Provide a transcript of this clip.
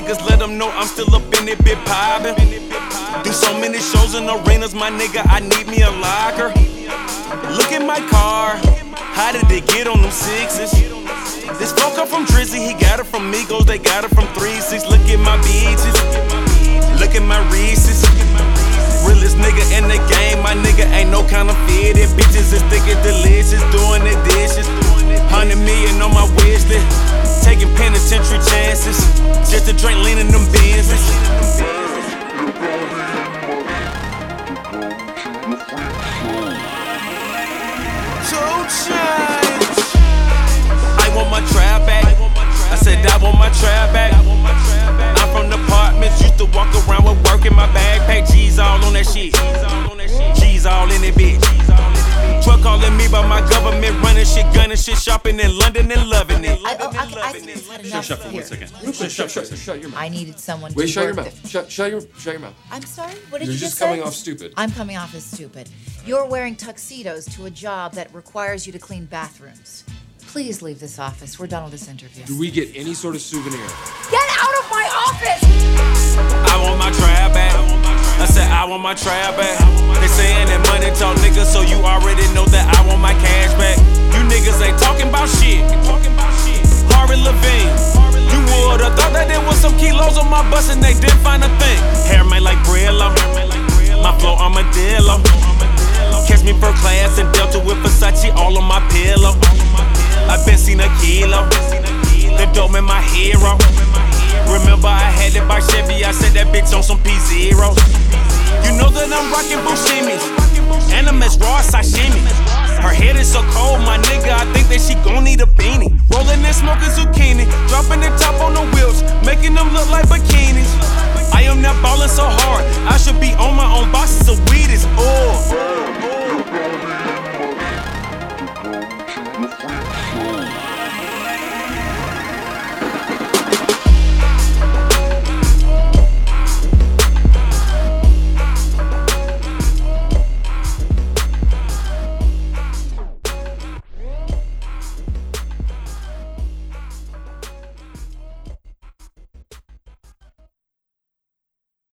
know I'm still up in it, bit poppin'. Do so many shows in arenas, my nigga, I need me a locker. Look at my car, how did it get on them sixes? This phone come from Drizzy, he got it from Migos, they got it from 3 6. Look at my beaches, look at my Reese's. Realest nigga in the game, my nigga ain't no kind of counterfeited. Bitches is thick delicious, doing their dishes. Hundred million on my wish list, taking penitentiary chances. Just to drink lean in them. Two chains. I want my trap back. I said I want my trap back. I'm from the apartments, used to walk around with work in my backpack. G's all on that shit. G's all in it, bitch. Truck calling me by my government, running shit, gunning shit, shopping in London and loving it. I, I, I think we've Shut for here. one second. Shut, shut, shut, shut your mouth. I needed someone Wait, to shut your work mouth. the- Shut, shut your, shut your mouth. I'm sorry. What did You're you just say? coming off stupid. I'm coming off as stupid. You're wearing tuxedos to a job that requires you to clean bathrooms. Please leave this office. We're done with this interview. Do we get any sort of souvenir? Get out of my office! I want my trap back. I said I want my trap back. They saying that money talk niggas, was on my bus and they didn't find a thing. Hair made like Brillo. My flow armadillo. Catch me first class and Delta with Versace all on my pillow. I been seen a kilo. The dope man my hero. Remember I had it by Chevy, I said that bitch on some P zeros. You know that I'm rocking Bushimis. Animus raw sashimi. Smoking zucchini. Dropping the top on the wheels, making them look like bikinis. I am not ballin' so hard. I should be on my own boxes of weed is all.